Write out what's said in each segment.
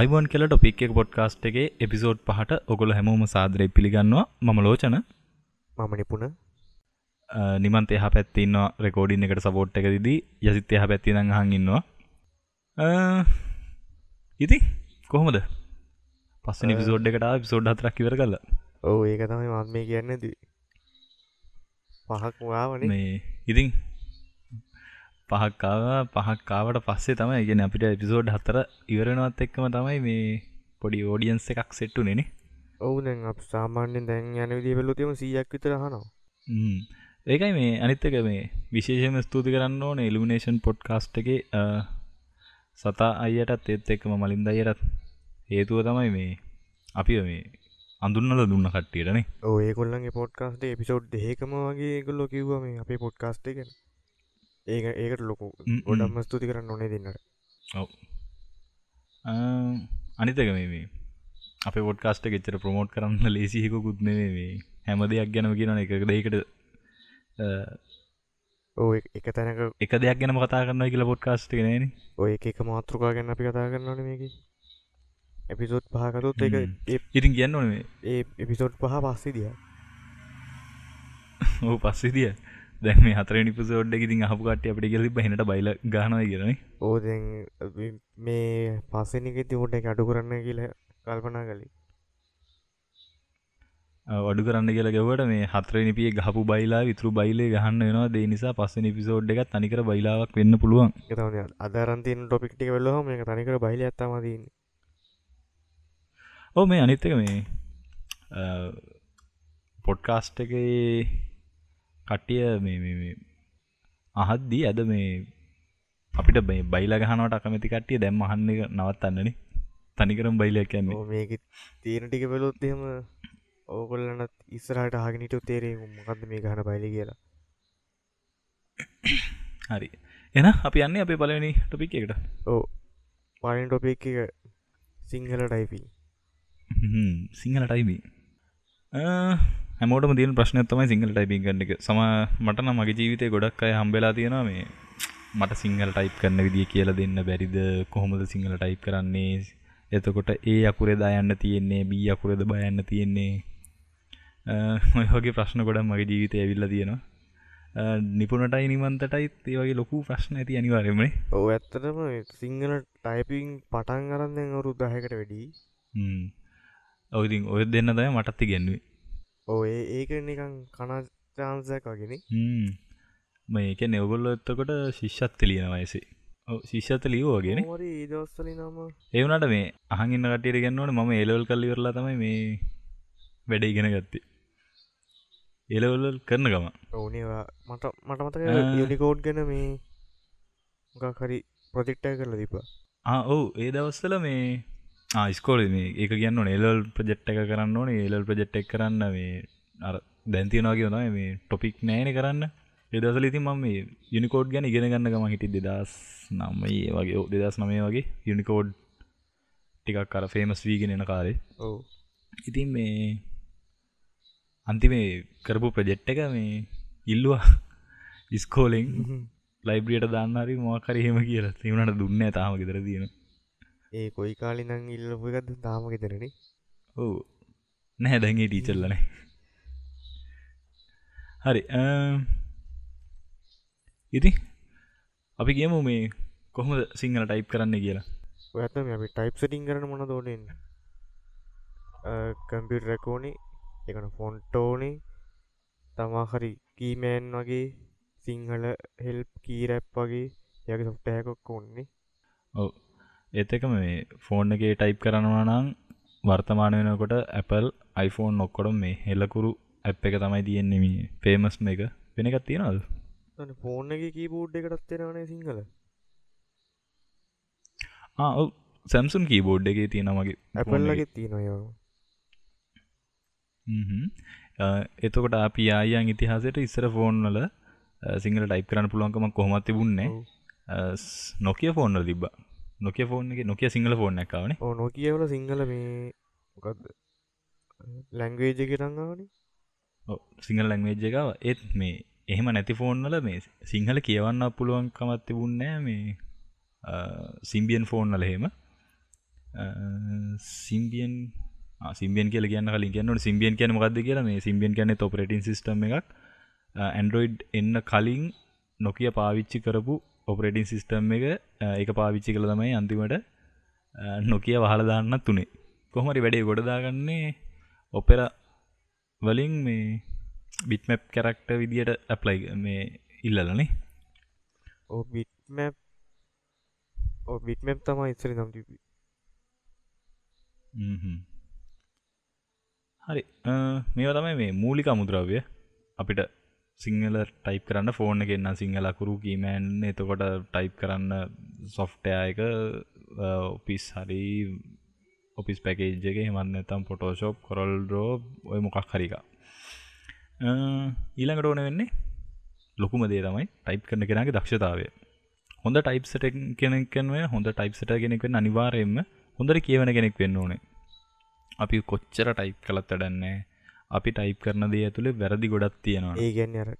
Ivan කෙල topic එක podcast එකේ එපිසෝඩ් පහට ඔගොල හැමෝම සාදරය පිළිගන්නවා. මම ලෝචන. මම නිපුණ. නිමන්ත එහ පැත්තින්න රෙකෝඩින් එකට සපෝට් එක දිදී. යසිත් එහ පැත්ති හන් ඉන්නවා. ඉති කොහොමද? පස්සනි පිසෝඩ් එකට පිසෝඩ් හතරක් කිවර කල ඕ ඒක තමයි මත් මේ කියන්න ද පහක් වාවන ඉතින් පහක්කාව පහක්කාවට පස්සේ තමයි ගෙන අපිට එපිසෝඩ් හතර ඉවරනවත් එක්කම තමයි මේ පොඩි ෝඩියන්ස එකක් සෙට්ටු නෙන ඔවුන අප සාමාන්‍යෙන් දැන් යන විදි වෙලුතිම සීයක් විතර හනවා ඒකයි මේ අනිත්තක මේ විශේෂම ස්තුති කරන්න ඕන ඉල්ිනේෂන් පොඩ්කාස්ට් එක සතා අයටත් ඒත් එක්කම මලින්ද අයටත් හේතුව තමයි මේ අපි මේ අඳුන්නල දුන්න කට්ටියටනේ ඔය කොල්ලන්ගේ පොඩ්කාස්ට එපිසෝඩ් දෙකම වගේ ගොල්ලො කිව්වම අපේ පොඩ්කාස්ට එක ඒක ඒකට ලොකු ගොඩම්ම ස්තුති කරන්න ඕනේ දෙන්නට. ඔව. අනිතක මේ අප පොඩ්කාස්ට ගෙච්චර ප්‍රමෝට් කරන්න ලේසිහික කුත්නේ මේ. හැම දෙයක් ගැනම කියන එක දෙකට ඕ එක තැනක එක දෙයක් ගැන කතා කරන්න කියලා පොඩ්කාස්ට ගෙන ඔය එක මාතෘකා ගැන්න අපි කතා කරන්නන මේක. එපිසෝඩ් පහකතුත් එක ඉතින් කියන්න ඕනේ ඒ එපිසෝඩ් පහ පස්සේ දිය. ඕ පස්සේ දිය දැම හතර නිපසෝඩ් ඉතින් අහපු කට අපට ගෙලි බහිනට බයිල ගනය කරන ඕදැන් මේ පස්සෙනක තිවට අඩු කරන්න කියල කල්පනා කළේ. වඩු කරන්න කියලා ගැවට මේ හතර නිපිය ගහපු බයිලා විතුරු බයිලේ ගහන්න වෙනවා. දේ නිසා පස්ස නිපිසෝඩ් එකත් තනිකර බයිලාවක් වෙන්න පුළුවන්. අදරන්තින් ටොපික්ටික වෙල්ලහම මේ තනිකර බයිල ඇත්තමදන්න ඕ මේ අනිත්තක මේ පොඩ්කාස්ට් එක කට්ටිය මේ අහද්දී ඇද මේ අපිට බයි බයිල ගහනට අකමැති කට්ටිය දැම් අහන්න නවත්තන්නන. තනිකරම් බයිලයක් කියන්න. මේක තීන ටික පෙලොත්තෙම ඕකොල්ලනත් ඉස්සරහට හගනිට තේරේ මොකක්ද මේ ගහන බයිලි කියලා. හරි. එන අපි යන්නේ අපේ පලවෙනි ටොපික් එකට. ඕ පලින් ටොපික් එක සිංහල ටයිපී සිංහල ටයිබී හැමෝටම තියන ප්‍රශ්න තමයි සිංහල ටයිපින් කන්න එක. සම මටන මගේ ජීවිතය ගොඩක් අය හම්බෙලා තියෙනවා මේ මට සිංහල ටයිප් කරන්න විදිිය කියලා දෙන්න බැරිද? කොහොමද සිංහල ටයිප් කරන්නේ? එතකොට ඒ අකුරේ දායන්න තියෙන්නේ? බී අකුරද බයන්න තියෙන්නේ? ඔයහගේ ප්‍රශ්න ගොඩක් මගේ ජීවිතය ඇවිල්ල තියෙනවා. නිපුණටයි නිමන්තටයිත් ඒ වගේ ලොකු ප්‍රශ්න ඇති අනිවාරෙමනේ ඕ ඇත්තටම සිංහල ටයිපිං පටන් අරන්දෙන් අවුරු දහකට වැඩී ඔවතින් ඔය දෙන්න දය මටත්ති ගැන්ුවේ ඔය ඒක නිකං කනාචාන්සයක් වගෙන මේක නෙවගොල්ල එත්තකොට ශිෂ්ෂත් තිලියන වයසේ ශිෂ්ෂත ලියෝගෙන ඒවනට මේ අහගන්න කටියට ගන්නවන මම එලවල් කල්ලි කරලා තමයි මේ වැඩ ඉගෙන ගත්තේ. එලවල්ල කරන ගම. ඕනේවා මට මට මතක යුනිකෝඩ් ගැන මේ මොකහරි ප්‍රතික්ටය කරලා දීපා ඔවු ඒ දවස්සල මේ ආස්කෝල මේ ඒක කියන්න එලල් ප්‍රජෙට් එක කරන්න ඕන. ඒලල් ප්‍රජෙට් එක් කරන්න මේ අර දැන්තියනවාගේ වනයි මේ ටොපික් නෑන කරන්න. එදසල ඉතින් මම මේ යුනිකෝඩ් ගැන ඉගෙන ගන්න ගම හිටි දෙදස් නම්ම ඒ වගේ දෙදස් නමය වගේ යුනිකෝඩ් ටිකක් කර ෆේමස් වීගෙන එන කාරේ ඕ ඉතින් මේ අන්තිමේ කරපු ප්‍රජෙට් එක මේ ඉල්ලවා ඉස්කෝලෙන් ලයිබ්‍රියට දන්නරි මොකරහෙම කියලා. තිවුණට දුන්න තාම ගෙදර තියෙන ඒ කොයි කාලිනං ඉල්ලපුගත් තාම ගෙතරන ඕ නැහැ දැන්ගේ ටීචල්ලන හරි ඉති අපි කියමු මේ කොහොමද සිංහල ටයිප් කරන්න කියලා. ඇතම අපි ටයිප් සටිං කරන මොන දෝනෙන් කම්පියුට රැකෝනි එකන ෆොන්ටෝනේ තමා හරි කීමෑන් වගේ සිංහල හෙල්ප් කීරැප් වගේ යක සොෆ්ටහැකොක් ඔන්නේ ඔව එතක මේ ෆෝන් එක ටයිප් කරනවා නම් වර්තමාන වෙනකොට Apple iPhone නොක්කොඩම් මේ හෙල්ලකුරු ඇප් එක තමයි තියෙන්නේ මේ පේමස් එක. වෙන එකත් තියෙනවද? ෆෝන් එක කීබෝඩ් එකටත් තියෙනවනේ සිංහල. ඔව. සැම්සුන් කීබෝඩ් එක තියෙනමගේ ඇපල්ලගේ තියෙනවා එතකොට අපි ආයන් ඉතිහාසයට ඉස්සර ෆෝන්වල සිංහල ටයිප් කරන්න පුළුවන්කම කොහොමත් තිබුන්නේ නොකිය ෆෝන්ල තිබ නොකිය ෆෝන් එක නොකිය සිංහල ෆෝන් එකවන ඕ නොකියවල සිංහල මේ මොකක්ද ලැංගවේජ කරංගාවන සිංහල ලැංවේජ් එකව ඒත් මේ එහෙම නැති ෆෝන්වල මේ සිංහල කියවන්න පුළුවන්කමත් තිබුන්නෑ මේ සිම්බියන් ෆෝන් වල හෙම සිම්බියන් සිම්බියන් කියල කියන්න කලින් කියන්නට සිම්බියන් කියන මකක්ද කියලා? මේ සිම්බියන් කියන ඔපරටින් සිස්ටම් එකක්. ඇන්ඩරෝයිඩ් එන්න කලින් නොකිය පාවිච්චි කරපු ඔපරටින් සිස්ටම් එක එක පාවිච්චි කළ තමයි අන්තිමට නොකිය වහල දාන්න තුනේ කොහමරි වැඩේ ගොඩදාගන්නේ ඔපෙර වලින් මේ බිටමැප් කැරක්ට විදියට ඇප්ලයි මේ ඉල්ලලනේ ඕ බිට්මැප් බිටමැප් තමා ඉස්සර නම්. හරි මේවා තමයි මේ මූලික අමුද්‍රව්‍ය අපිට සිංහල ටයිප් කරන්න ෆෝර්න එකන්න සිංහල අකුරු කීමෑන් එතකොට ටයිප් කරන්න සොෆ්ටය එක uh, ඔපිස් හරි ඔපිස් පැකේජ් එක හෙමන්න තම් පොටෝශෝප් කොරල් රෝ ඔය මොකක් හරික uh, ඊළඟට ඕන වෙන්නේ ලොකුම දේ තමයි ටයිප් කරන කෙනගේ දක්ෂතාවය. හොඳ ටයිප්සට කෙනෙක්ව හොඳ ටයිප්සට කෙනෙක්වෙන් අනිවාරයෙන්ම හොඳට කියවන කෙනෙක් වෙන්න ඕනේ. අපි කොච්චර ටයිප් කළත් වැඩන්නේ අපි ටයිප් කරන දේ ඇතුළේ වැරදි ගොඩත් තියෙනවා. ඒ ගැන්න අර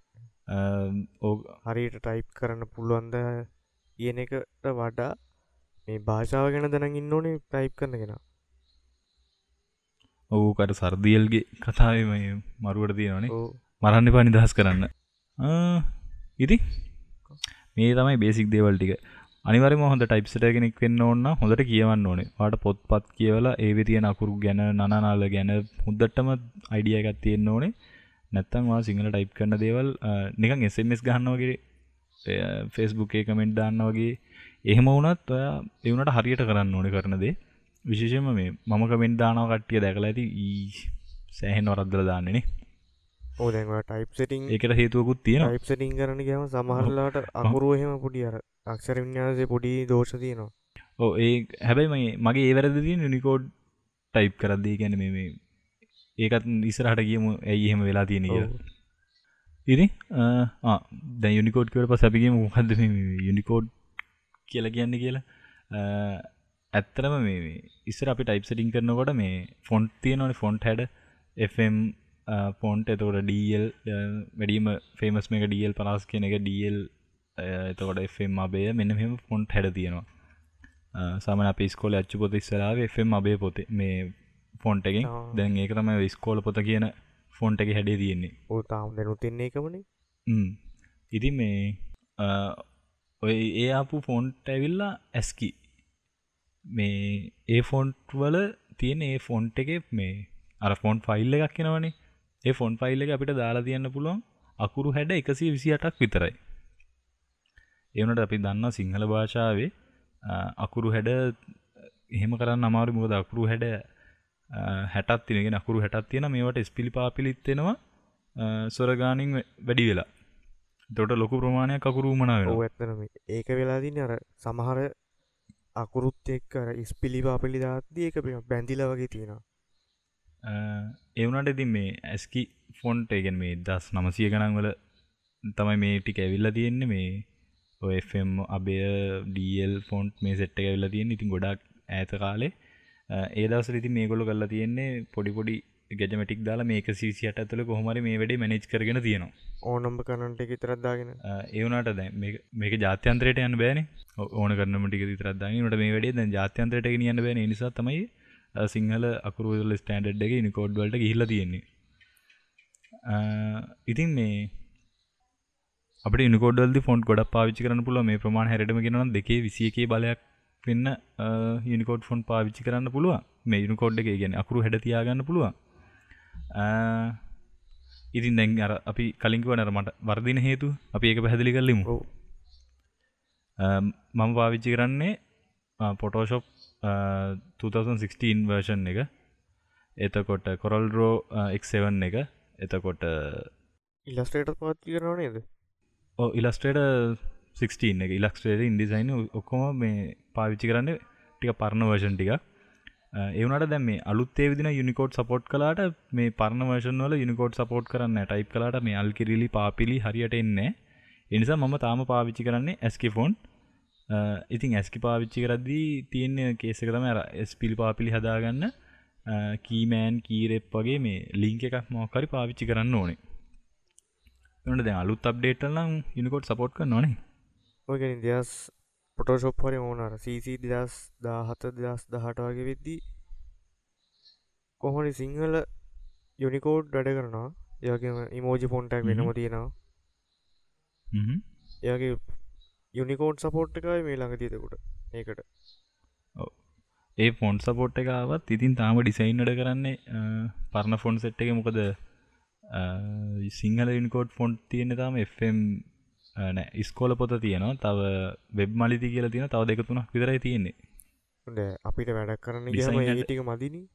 ඕ හරියට ටයිප් කරන්න පුළුවන්ද කියන එකට වඩා මේ භාෂාව ගැන දැන ඉන්න ඕනේ ටයිප් කරනගෙන ඔවුකට සර්දියල්ගේ කතාවම මරුවට තියෙනනේ මරන්න පා නිදහස් කරන්න. ඉති මේ තමයි බේසික් දේවල් ටික අනිවරම හොඳ ටයිප්සට කෙනෙක් වෙන්න ඕන්න හොඳට කියවන්න ඕනේ. වාට පොත්පත් කියවලා ඒ තියෙන අකුරු ගැන නනාල ගැන හොද්දටම අයිඩිය එකත් තියෙන්න්න ඕනේ. නැත්තන්වා සිංහල ටයිප් කරන දේවල් නිකන් එසමස් ගන්න වගේ ෆෙස්බුක් කමෙන්ට් දාන්න වගේ. එහෙම වුණත් ඔයා එවුනට හරියට කරන්න ඕන කරනදේ විශේෂම මේ මම කමෙන්ට් දානාව කට්ටිය දැකලා ඇති සෑහෙන් වරද්දල දාන්නනේ ඕ ටයිප් සටිං ඒකට හේතුවකුත් තියෙන ටයිප් සටිං කරන ගම සමහරලාට අකුරුව එහෙම පොඩි අර අක්ෂර විඤ්ඥාසේ පොඩි දෝෂ තියනවා. ඕ ඒ හැබැයි මගේ මගේ ඒවැරදදී නිකෝඩ් ටයිප් කරද්දී ගැන මේ ඒකත් ඉස්සරහට කියමු ඇයි එහෙම වෙලා තියෙන කියලා. ඉරි දැ යුනිකෝඩ් කට පස අපිගේ මොහද යුනිකෝඩ් කියල කියන්න කියලා? ඇත්තරම මේ ඉස්සර අපි ටයිප් සටිං කරනකොට මේ ෆොන්ට් තියෙනවන ෆොන්ට් හැඩ. FM font. එතකොට ඩල් වැඩීම ෆේමස් මේක ඩල් පලාස් කියන එක ඩල් එතකොට FM අබේ මෙන්න මෙම ෆොන්ට් හැඩ තියෙනවා. සමන අප ස්කෝල අච්චු පොත ඉස්සලාව FM අබේ පොතේ මේ ෆොන්ට් එකෙන්. දැන් ඒක තමයි ස්කෝල පොත කියන ෆොන්ට් එක හැඩේ තියෙන්නේ. ඕ තාම් දැනු තින්නේ එකමනේ ම්. ඉතින් මේ ඔය ඒ ආපු ෆොන්ට් ඇවිල්ලා ඇස්කි මේ ඒ ෆොන්ට් වල තියෙන ඒ ෆොන්ට් එක මේ අර ෆොන්් ෆයිල් එකක් කෙනවනේ ඒ ෆොන්් ෆයිල් එක අපිට දාලා තියන්න පුළුවන් අකුරු හැඩ එකසි විසි අටක් විතරයි එවනට අපි දන්න සිංහල භාෂාවේ අකුරු හැඩ එහෙම කරන්න අමාරු මුකද අකුරු හැඩ හැටත් තිනගෙන අකුරු හැටත් තියෙන මේවට ස්පිලි පාපිලිත්තෙනවා සොරගානින් වැඩි වෙලා. තොට ලොකු ප්‍රමාණයක් අකුරු මනාව ඒක වෙලාදින අර සමහර අකුරුත් එක් අර ඉස්පිලි පාපිලි දාත්දී ඒක බැඳිල වගේ තියෙනවා. එවනට ඉතින් මේ ඇස්කි ෆොන්ට ඒගෙන් මේ දස් නමසිය ගණන් වල තමයි මේ ටික ඇවිල්ල තියෙන්නේ. මේ ඔFම් අබය ඩල් ෆොන්ට් මේ සෙට්ට ඇවිල්ල තියෙන ඉතින් ගොඩක් ඇත කාලේ ඒ දවස ඉති මේ ගොල කල්ලා තියෙන්නේ පොඩිපොඩි ගැජමටික් දාලා මේක සිසියට ඇතුළ කොහමරි මේ වැඩේ මැනෙච් කරගෙන තියෙනවා. ඕනම්බ කනන්ට එක තරත්දාගෙන ඒවනට දැ මේක ජාත්‍යන්ත්‍රයට යන්න බෑන. ඕන කරනමටික තරදන්න ට මේ වැඩේ දැ ජාත්‍යන්ත්‍රයට යන්න බෑන. නිසා තමයි සිංහල අකුරුවල ස්ටන්ඩ් එක නිකෝඩ් වලට ගිහිල තියෙන්නේ. ඉතින් මේ අපට නිකෝඩල්ද ෆොන්් ගොඩ පාවිච්චි කරන්න පුල මේ ප්‍රමාණ හැරටම ගෙනන දෙකේ විසියකේ බලයක් වෙන්න යනිකෝඩ් ෆොන් පාවිච්චි කරන්න පුළුව මේ යුනිකෝඩ් එක ගැන අකුරු හැඩ තියාගන්න පුළුවන්. ඉතින් දැන් අර අපි කලින්කිව නර මට වර්දින හේතු අපි ඒක පැහැදිලි කරලිමු. මම පාවිච්චි කරන්නේ පොටෝශොප් 2016 වර්ෂන් එක. එතකොට කොරල්රෝ එක්7 එක. එතකොට ඉලස්ටේට පාච්චි කරන නේද ඉලස්ටේට 16 එක. ඉලක්ස්ටේට ඉන්ඩිසයින් ඔක්කොම මේ පාවිච්චි කරන්න ටික පරණ වර්ෂන් ටික ඒවනට දැම මේ අලුත්තේ විදින යුනිකෝඩ් සපෝට් කලාට මේ පරණ වර්ෂන් වල යුනිකෝඩ් සපෝට් කරන්න ටයිප් කලාට මේ අල්කිරිලි පාපිලි හරියට එන්නේ එනිසා මම තාම පාවිච්චි කරන්නේ ඇස්කි ෆෝන් ඉතින් ඇස්කි පාවිච්චි කරද්දී තියෙන්නේ කේසක තම ඇස් පිලි පාපිලි හදාගන්න. කීමෑන් කීරෙප් වගේ මේ ලිංක එකක් මොකරි පාවිච්චි කරන්න ඕනේ. එනට දැන් අලුත් අප්ඩේට්නම් යුනිකෝඩ් සපෝට් කර නොනේ ඔයගැන දෙස් පොටෝශොප් හරි ඕනර සීසි දෙදස් දාහත දස් දහට වගේ වෙද්දී කොහොනි සිංහල යුනිකෝඩ් වැඩ කරනවා? යගේම ඉමෝජි ෆොන්ටක් වෙනම. තියෙනවා. එයාගේ යුනිකෝඩ් සපෝට් එකයි මේ ළඟ තියතකුට ඒකට. ඒ ෆොන්් සපෝට් එකවත් ඉතින් තාම ඩිසයින්නට කරන්නේ පරණ ෆොන්් සෙට් එක මොකද සිංහල ඉනිකෝඩ් ෆොන්ට් තියෙන තාම FM නෑ ස්කෝල පොත තියෙනවා. තව වෙබ් මලිති කියල තියෙන තව දෙක තුනක් විතරයි තියෙන්නේ. අපිට වැඩක් කරන්න ඒටික මදිනී.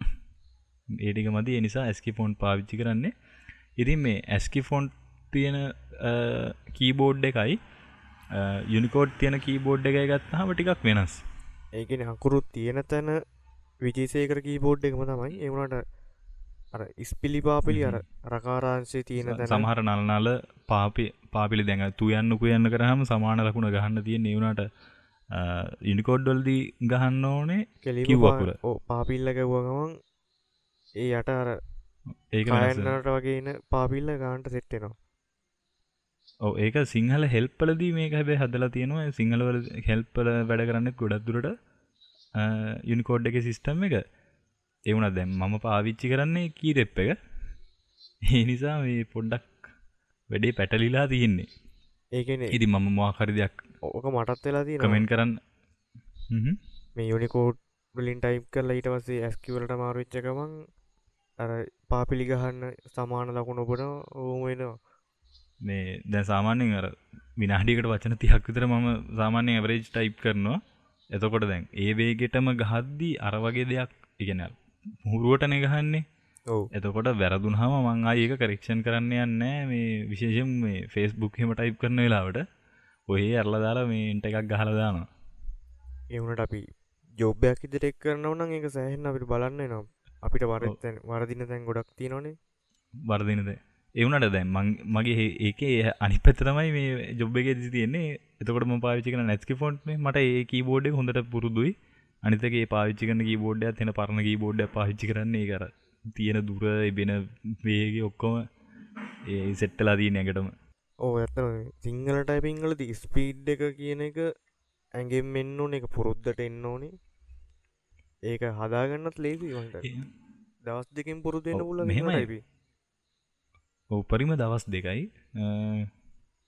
ඒටික මති එනිසා ඇස්කි ෆෝන්් පාවිච්චි කරන්නේ. ඉතින් මේ ඇස්කි ෆොන්් තියෙන කීබෝඩ් එකයි යුනිකෝඩ් තියෙන කීබෝඩ් එකයි ගත්තාම ටිකක් වෙනස්. ඒකෙන අකුරුත් තියෙන තැන විජේසේකර කීබෝඩ් එකම තමයි. එවුණට අර ඉස්පිලි පාපිලි අර රකාරාංශය තියෙන තැන සමහර නල්නාල පාපි පාපිලි දැඟ තුයන්න කියන්න කරහම සමාන ලකුණ ගහන්න තිය නිවුණට ඉනිකෝඩ්ඩොල්දී ගහන්න ඕනේ කෙලි කිව් අකුර. ඕ පාපිල්ල ගැව්ව ගමන් ඒ යට අර ඒක වෙනස්. කයන්නට වගේන පාපිල්ල ගාන්ට සෙට්ටෙනවා ඔව් ඒක සිංහල හෙල්පලදී මේක හැබේ හදලා තියෙනවා. සිංහලවල හෙල්පල වැඩ කරන්න ගොඩක්දුරට යුනිකෝඩ් එක සිිස්ටම් එක එවුණ දැම් මම පාවිච්චි කරන්නේ කීරෙප් එක. ඒ නිසා මේ පොඩ්ඩක් වැඩේ පැටලිලා තියෙන්නේ. ඒකන ඉදි මම මවාකරි දෙයක් ඕක මටත් වෙලා තිය කමෙන්් කරන්න. මේ යුනිකෝඩ් වලින් ටයිප් කරලා ඊට පස්සේ ඇස්කිවලට මාරුච්චකමන් අර පාපිලි ගහන්න සමාන ලකුණ ඔබන ඕම වෙනවා. මේ දැ සාමාන්‍යෙන් අර විනාඩිකට වචන තියක් විතර මම සාමාන්‍ය ඇවරේජ් ටයිප් කරනවා. එතකොට දැන් ඒ වේගෙටම ගහද්දී අර වගේ දෙයක් ඉගෙන මුහුරුවටන ගහන්නේ එතකොට වැරදුනහම මං ආයක කරෙක්ෂන් කරන්න යන්නෑ මේ විශේෂෙන් මේ ෆෙස්බුක් හෙම ටයිප් කරන වෙලාවට ඔය අරලදාලා මේන්ට එකක් ගහලදානවා එවුණට අපි ජෝබ්‍යයක් ඉදිරෙක් කරනවන ඒක සෑහෙන් අපිට බලන්න නම් අපිට වරතැන් වරදින තැන් ගොඩක් තියනනේ වර්දිනද එවනට දැන් මං මගේ ඒක අනි පැතරමයි මේ ජොබ් එක දි තියන්නේ. එතකොට පාවිචි කන නැස්කි ෆොන්ට් මට ඒ කීබෝඩ් හොඳට පුරුදුයි අනිතගේ පාවිච්චිකන කීබෝඩ්ඩ තියෙන පරණ කීබෝඩ්ඩ පාවිච්චි කරන්නේ කර තියෙන දුර එබෙන වේගේ ඔක්කොම ඒ සෙට්ටලා දී නැකටම ඕ ඇත්තන සිංහල ටයිපිංහලද ස්පීඩ් එක කියන එක ඇගෙන් මෙන්න ඕන එක පුරුද්ධට එන්න ඕනේ. ඒක හදාගන්නත් ලේසි වන්ට. දවස් දෙකින් පුරුදුවෙන්න ඔව්, පුල. ටයිපි උපරිම දවස් දෙකයි.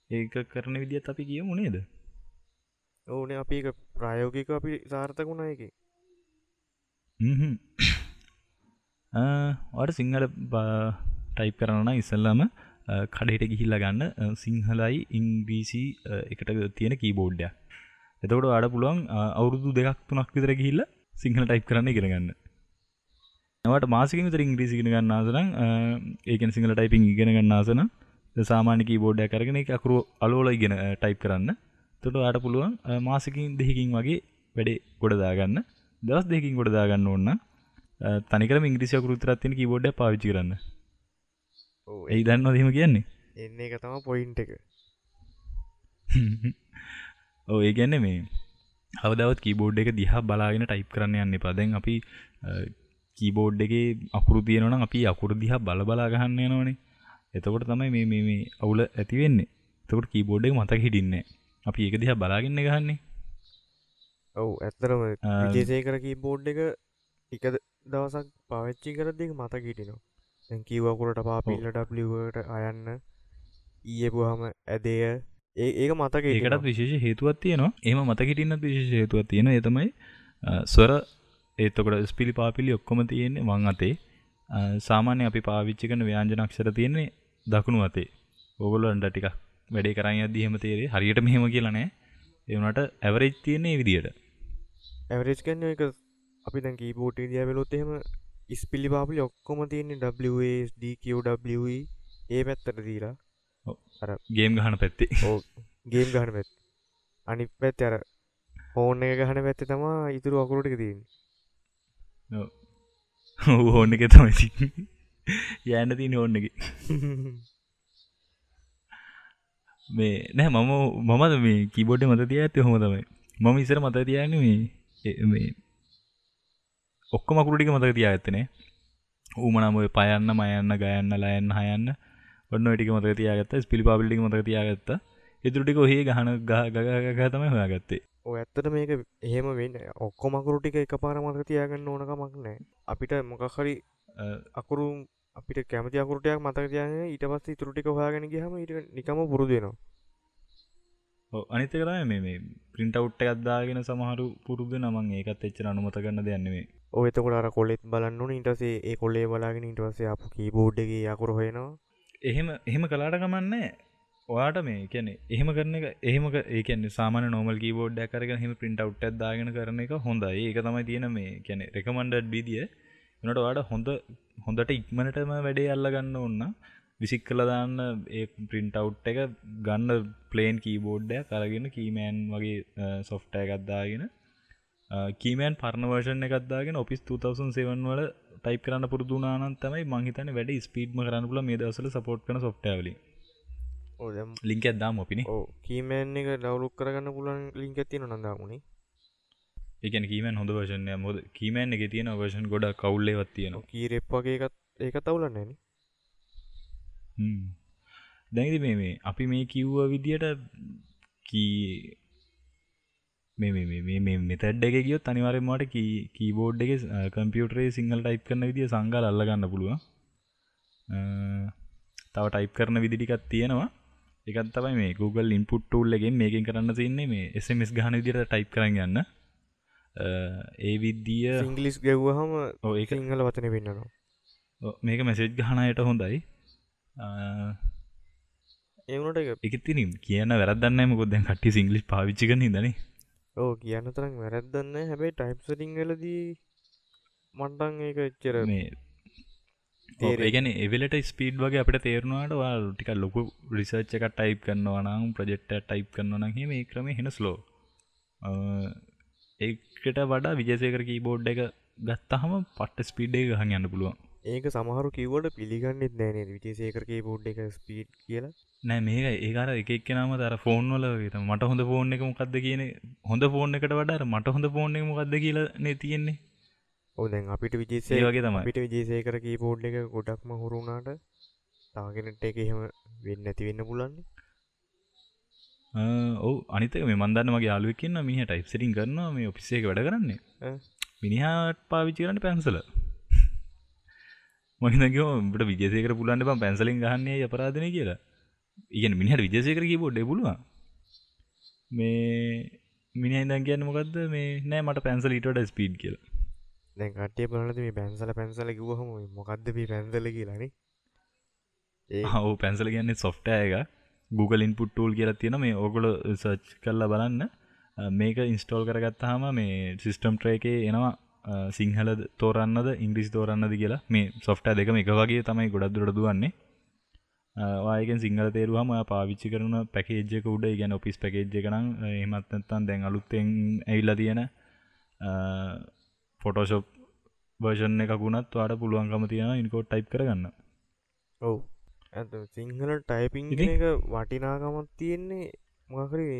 ඒක කරන විදිත් අපි කියමු නේද ඕනේ අපි එක ප්‍රයෝගික අපි සාර්ථකුණ එක. හ්ම්. අ, ඔට සිංහල ටයිප් කරන ඉස්සල්ලම අ, කඩේට ගිහිල්ල ගන්න අ, සිංහලයි ඉංග්‍රීසි අ, එකට තියෙන කීබෝඩ්ඩ එතකොට අඩ පුළුවන් අ, අවුරුදු දෙකක් තුනක් විතර ගිහිල්ල සිංහල ටයිප් කරන්න ඉගෙනගන්න නවට මාසික විතර ඉංග්‍රීසි ගෙන ගන්න ආසන ඒකන සිංහල ටයිපිං ඉගෙන ගන්න ආසන සාමානික බෝඩ්ඩ කරගෙන එක අකුරු අලෝල ඉගෙන ටයිප් කරන්න. තොට අට පුළුවන් මාසකින් දෙහිකින් වගේ වැඩේ ගොඩදාගන්න දවස් දෙකින් ගොඩදාගන්න ඕන්න තනිකර ඉංග්‍රිසිය කරුතරත්තින කිබෝඩ් පාවිචි කරන්න. ඇයි දන්න දීම කියන්නේ? එන්න එක තම පොයින්ට එක. ඕ ඒ ගැන්න මේ හවදවත් කීබෝඩ් එක දිහා බලාගෙන ටයිප් කරන්න යන්න පදැන් අපි කීබෝඩ් එක අකුරු තියෙනවන අපි අකුරු දිහා බල බලා ගහන්න යනවනේ. එතකොට තමයි මේ මේ මේ අවුල ඇතිවෙන්නේ තකට කීබෝඩ් එක මතක හිටින්න අපි ඒක දිහා බලාගන්න ගහන්නේ. ඔවු ඇත්තරම. විජේසය කර කීබෝඩ් එක එක දවසක් පවච්චි කර දෙක මත කිටිනවා දැන් කිවකුරට පාපිල්ල ඩට අයන්න ඊයපුහම ඇදය ඒ ඒක මතක ඒකටත් විශේෂ හේතුවත් තියෙනවා. එම මතකිටින්නත් විශේෂ හේතුවත් තියෙන එතමයි ස්වර ඒතකොට ස්පිලි පාපිලි ඔක්කොම තියෙන්නේ වං අතේ. සාමාන්‍ය අපි පාවිච්චි කන ව්‍යංජනක්ෂර තියෙන්නේ දකුණු අතේ. ඔගොල්ලන්ට ටික වැඩේ කරන්න අදදිහෙම තේරේ හරියට මෙහෙම කියලනෑ එවනට ඇවරෙජ් තියන්නේ විදියට. ඇවරේජ් කන්න එක අපි දැන් කීපෝට දිය වෙලොත් එහෙම ඉස්පිලි පාපිලි ඔක්කොම තියන්නේ WSDQWE ඒ පැත්තට දීලා. ගේම් ගහන පැත්තේ. ගේම් ගහන පැත් අනි පැත් අර හෝන එක ගහන පැත්ත තමා ඉතුරු අකුරටික තියන්නේ. ඕන්න එක තමයි යෑන්න තින ඕන්න එක මේ නෑ මම මමද මේ කිබොඩ් මත තිය ඇත හොම තමයි. මම ඉසර මත තියන්න මේ ඔක්කො මකුරටික මතක තියා ඇත්තනේ ඌමනම ඔය පයන්න මයන්න ගයන්න ලයන්න හයන්න ඔන්න ටික මතක තියාගත්ත. ස්පිලි පාබිලිි මතක තියාගත්ත. ඉතුරටික ඔහේ ගහන ගහ ගහ තමයි හොයාගත්තේ. ඔය ඇත්තට මේක එහෙම වෙන්න ඔක්කොමකුරු ටික එක පාර මතක තියාගන්න ඕනකමක් නෑ. අපිට මොකක් හරි අකුරු අපිට කැමති අකුරටයක් මතක තියන ඊට පස්ස ඉතුරටික හොයාගෙන ගහම ඊට නිකම පුරුදෙනවා අනිත කරයි මේ පින්ට අවට් එකක්දාගෙන සමහරු පුරුදු නමන් ඒකත් එච්චර අනුමත කරන්න දෙයන්නෙේ ඔය එතකොට අර කොලෙත් බලන්න ඉටසේ ඒ කොල්ලේ බලාගෙන ඉටවසේ අප කීබෝඩ්ඩගේ අකුර හොයනවා. එහෙම එහෙම කලාට කමන්නේ ඔයාට මේ කියන එහෙම කරන එක එහෙම ඒකන සාමන නොමල් කීබෝඩ් කරන හෙම පින්ට අවට් දාගෙන කරන එක හොඳයි. ඒක තමයි තියෙන මේ කියන රෙකමන්ඩඩ් බිදිය නට වාට හොඳ හොඳට ඉක්මනටම වැඩේ අල්ල ගන්න ඔන්න විසික් කළ දාන්න ඒ පින්ට අවට් එක ගන්න පලේන් කීබෝඩ්ඩය කරගෙන කීමෑන් වගේ සොෆ්ට එකත්දාගෙන කීමෑන් පරණවර්ෂණ එකත්දාගෙන ඔපිස් 2007 වල ටයිප කරන්න පුරදුනානන් තමයි මංහිතන වැඩ ස්පීඩ්ම කරන්න පුල මේ දවසල සපෝට් කන සොෆ්ටවලි ලින්ක ඇදදාම ඔපිනි කීමෑන් එක ඩවලුක් කරගන්න පුලන් ලින්ක තින නදාමුණේ එකන කීමන් හොඳ වර්ෂණය මොද කීමෑන් එක තියෙන වර්ෂන් ගොඩ කවුල්ලේවත් තියෙනවා. කීරෙප් වගේ එකත් ඒක තවුලන්නේන දැනිදි මේ මේ අපි මේ කිව්ව විදියට කී මේ මෙතැඩ් එක ගියොත් අනිවාරෙන්මට කීබෝඩ් එක කම්පියුටරේ සිංහල් ටයිප් කරන විදිිය සංගල් අල්ලගන්න පුළුව තව ටයිප් කරන විදිටිකත් තියෙනවා. එකත් තමයි මේ Google ඉන්පුට් ටූල්ලගෙන් මේකින් කරන්න තින්නේ මේ SMS ගහන විදිට ටයිප් කරන්න ගන්න ඒ විද්දිය ඉංගලිස් ගැව්වහම ඒ ඉංහල වතන වෙන්නනවා මේක මැසේජ් ගහනයට හොඳයි. ඒනට එකතිනම් කියන වැරදන්න මොකොද කට්ටි සිංගලිස් පාවිච්චි කන දන ඕ කියන්න තරම් වැරැද්දන්න හැබැයි ටයිප් සටිංගලදී මන්ටන් ඒක එච්චර මේ ඒගැන එවෙලට ස්පීඩ් වගේ අපට තේරුණවාට වා ටික ලොකු රිසර්ච් එක ටයිප් කරනවා නම් ප්‍රජෙක්්ට ටයිප් කරනවා නම් මේ ක්‍රම හෙන ස්ලෝ ඒකට වඩා විජසයකර කීබෝඩ් එක ගත්තහම පට්ට ස්පීඩ් එක ගහන් යන්න පුළුවන්. ඒක සමහරු කිවට පිළිගන්නෙත් නෑනේ විජසයකරගේ බෝඩ් එක ස්පීඩ් කියලා. නෑ මේක ඒකාර එකක් නම තර ෆෝන් වල මට හොඳ ෆෝන් එක මොකක්ද කියන හොඳ ෆෝන් එකට වඩා මට හොඳ ෆෝන් එක මොකක්ද කියලා නේ තියෙන්නේ. ඕදැන් අපිට විජේසේ වගේ තම අපිට විජේසයකර කීපෝඩ් එක ගොඩක්ම හුරුුණාට තාගෙනට එක එහෙම වෙන්න ඇති වෙන්න පුලන්නේ ඔව. අනිතක මේ මන්දන්න මගේ යාලුවකින්න මිහ ටයිප් සිටින් කරනවා මේ ඔපිසේක වැඩ කරන්නේ. මිනිහාට පාවිච්චි කරන්න පැන්සල මහිතකට විජේසයක පුලන්ට පම් පැන්සලින් ගහන්නේ අපරාධනය කියලා. ඉගෙන මිනිහට විජේසයකර කීබෝඩ් පුලුව මේ මිනිහිදන් කියන්න මොකක්ද මේ නෑ මට පැන්සල ඊට ස්පීඩ් කියලා. දැන් කටේ බලනද මේ පැන්සල පැන්සල කිවහම මොකක්ද පී පැන්සල කියලන ඒ හවු පැන්සල කියන්නේ සොෆ්ටයක Google ඉන්පුට්ටූල් කියලා තියෙන මේ ඕගොල සර්ච් කරලා බලන්න. මේක ඉන්ස්ටෝල් කරගත්තාහම මේ සිිස්ටම් ට්‍රේකේ එනවා. සිංහල තෝරන්නද ඉංග්‍රිස් තෝරන්නද කියලා. මේ සොෆ්ට දෙකම එක වගේ තමයි ගොඩක් දුරට දුවන්නේ. වායකෙන් සිංහල තේරුවම පාවිච්චි කරන පැකේජ්ක උඩ ගැන ඔපිස් පැකේජ් එකනම් එහමත්නත්තන් දැන් අලුත්තෙන් ඇවිල්ල තියෙන ෆොටෝශොප් වර්ෂන් එකකුණත් වාට පුළුවන්කම තියෙන ඉනිකෝට් ටයිප් කරගන්න. ඔව්. ඇත සිංහල ටයිපිං එක වටිනාකමත් තියෙන්නේ මොකරේ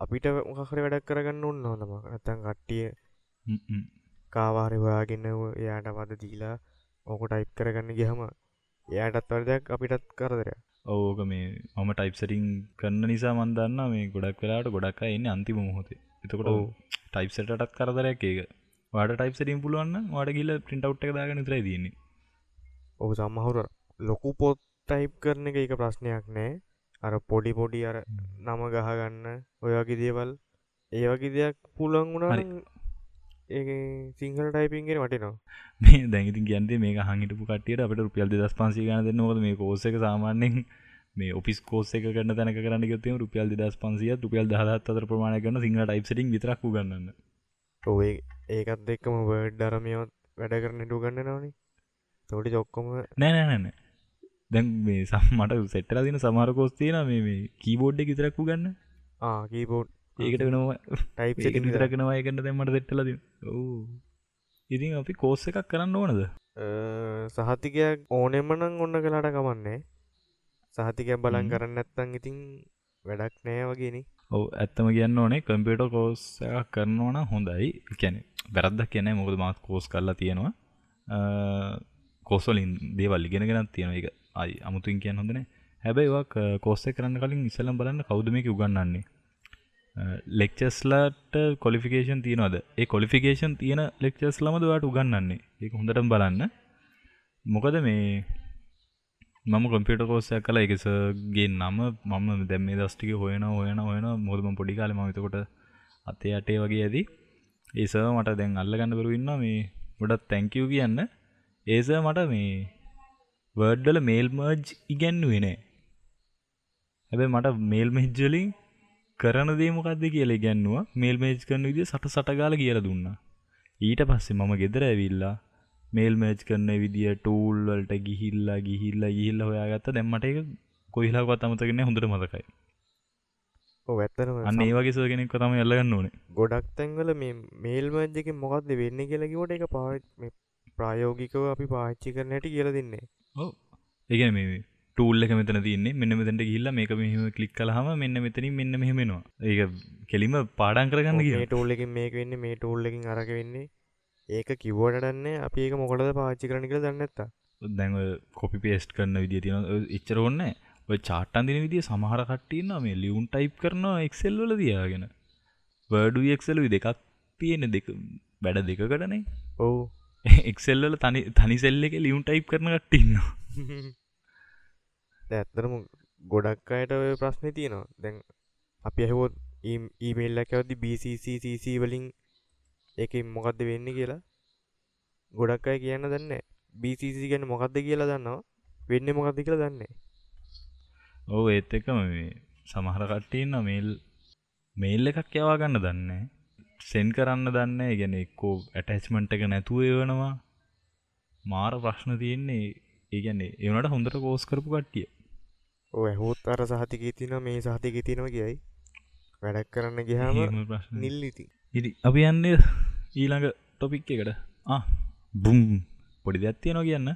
අපිට මොකහරි වැඩක් කරගන්න ඔන්න හොඳම ඇතන් කට්ටිය කාවාරි හොයාගන්න එයාට වද දීලා ඕක ටයිප් කරගන්න ගහම එයාටත් වර්දයක් අපිටත් කරදර ඕක මේ මම ටයිප්සටිං කරන්න නිසා මන්දන්න මේ ගොඩක් වෙලාට ගොඩක් එන්න අන්තිම මොහොතේ. එතකොට ටයිප්සටත් කරදරයක් ඒක. වාට ටයිප් සටින් පුළුවන්න වාට කියල පින්ට අවට් එක දාගන තරයි දන්නේ ඔබ සම්මහුර ලොකු පොත් ටයිප් කරන එක එක ප්‍රශ්නයක් නෑ. අර පොඩි පොඩි අර නම ගහගන්න ඔයගේ දේවල්. ඒ වගේ දෙයක් පුලන් වුණා ඒ සිංහල ටයිපින්ගෙන වටනවා. මේ දැඟති ගැන්ද මේ හහිටපු කටියට අපට රුපියල් දස් පන්සි ගන දෙන්නවද මේ කෝසක සාමාන්‍යෙන් මේ ඔපිස් කෝස එක කරන්න තැනක කරන්න ගතේ රුපියල් දස් පන්සිය රුපියල් දහත් අතර ප්‍රමාණ කරන සිංහ ටයිප්සිටින් විතරක් ගන්න ඔේ ඒකත් එක්කම වර්ඩ් ධරමයොත් වැඩ කරනටු ගන්න නවනේ තොටි චොක්කොම නෑනෑනෑ දැන් මේ සම්මට සෙට්ටල දින සමහර කෝස්තියන මේ මේ කීබෝඩ් එක ඉතරක්කු ගන්න කීබෝඩ් ඒකට වෙනවා. ටයිප් විතරගෙනවා ඒකට දෙමට දෙට්ටලද ඉතින් අපි කෝස්ස එකක් කරන්න ඕනද? සහතිකයක් ඕනෙමනං ඔන්න කලාට කමන්නේ. සහතිකයක් බලන් කරන්න ඇත්තන් ඉතින් වැඩක් නෑ වගේනි ඔව ඇත්තම කියන්න ඕනේ කම්පියුට කෝස් කරනවන හොඳයි. කැන වැරද්දක් කියනෑ මොකද මාත් කෝස් කරලා තියෙනවා. කෝසොලින් දේවල් ඉගෙනගෙනත් තියෙන එක අයි අමුතුන් කියන්න හොඳන හැබැයිවා කෝස්ස කරන්න කලින් ඉසලම් බලන්න කවුද මේක උගන්නන්නේ ලෙක්චස්ලට කොලිෆිකේෂන් තියනවද? ඒ කොලිෆිකේෂන් තියෙන ලෙක්චස් ලමද වාට උගන්නන්නේ ඒ හොඳටම බලන්න. මොකද මේ මම කොම්පියට කෝස්සයක් කලා එකසගේ නම මම දැම් මේ දස්ටික හොයන හොයන හොයන මොදම පොඩි කාල මවිතකොට අතේ අටේ වගේ ඇති ඒස මට දැන් අල්ලගන්න බරු ඉන්න මේ ගොඩත් තැංකව් කියන්න. ඒස මට මේ වර්ඩ්ඩල මේල් මර්ජ් ඉගැන්නුවෙනේ හැබැ මට මේල් මෙහිජ්ජලින් කරන දේමකක්ද කියල ගැන්නවා මේල් මේජ් කරන විදි සට සටගාල කියල දුන්න. ඊට පස්සේ මම ගෙදර ඇවිල්ලා මේල් මේජ් කරන විදිිය ටූල්වලට ගිහිල්ලා ගිහිල්ලා ගිහිල්ල හොයාගත්ත. දැම්මට එක කොහිලාවත් අමතගෙන හොඳට මතකයි ඇත්තනම අන්න වගේ සගෙනෙක් තම එල්ලගන්න ඕනේ. ගොඩක් තැන්වල මේ මේල් මජ්ජක මොකක්ද වෙන්න කියලකිවට එක පා ප්‍රායෝගිකව අපි පාච්චි කරන හැටි කියල දෙන්නේ. ඕ ඒගැන මේ ටූල්ල එක මෙතන තින්නේ මෙන්න මෙතැට ගිල්ල මේක මෙහම කලික් කලහම මෙන්න මෙතනින් මෙන්න මෙහෙමෙනවා ඒක කෙලිම පාඩන් කරගන්න කිය ටූල්ලකින් මේක වෙන්න මේ ටූල්ලකින් අරක වෙන්නේ. ඒක කිවෝටන්න අපි ඒක මොකටද පාච්චි කරන කියලා දන්නත්තා දැන් කොපි පේස්ට් කරන විදිිය තියෙන ඉච්චර ඔන්න ඔය චාට්ටන් දින විදිිය සමහර කට්ටන්න මේ ලියුන් ටයිප් කරනවා එක්සෙල්වල දයාගෙන වර්ඩු එක්සලු දෙකක් තියෙන දෙක වැඩ දෙකකටනේ. ඔවු එක්සෙල්වල තනි තනි සෙල්ල එක ලියුන් ටයිප් කරන කට්ටින්නවා ඇත්තරම ගොඩක් අයට ඔය ප්‍රශ්නය තියෙනවා. දැන් අපි ඇහවොත් ඊමේල් ඇකවදදි BCCCC වලින් එක මොකක්ද වෙන්න කියලා ගොඩක් අය කියන්න දන්න BCC ගැන මොකක්ද කියලා දන්නවා. වෙන්න මොකක්ද කියලා දන්නේ ඕ ඒත් එකම මේ සමහර කට්ටන්න මේල් මේල් එකක් යවා ගන්න දන්නේ සෙන් කරන්න දන්න ගැන එක්කෝ ඇටැච්මන්ට් එක නැතුව වනවා මාර ප්‍රශ්න තියෙන්නේ ඒගැන්නේ ඒවනට හොඳට කෝස් කරපු කට්ටිය. ඔය හෝත් අර සහතික තින මේ සහතික තිනව කියයි. වැඩක් කරන්න ගහම නිල්ලිති ඉරි අපි යන්න ඊළඟ ටොපික් එකට. බුම් පොඩි දෙයක්තිය නො කියන්න.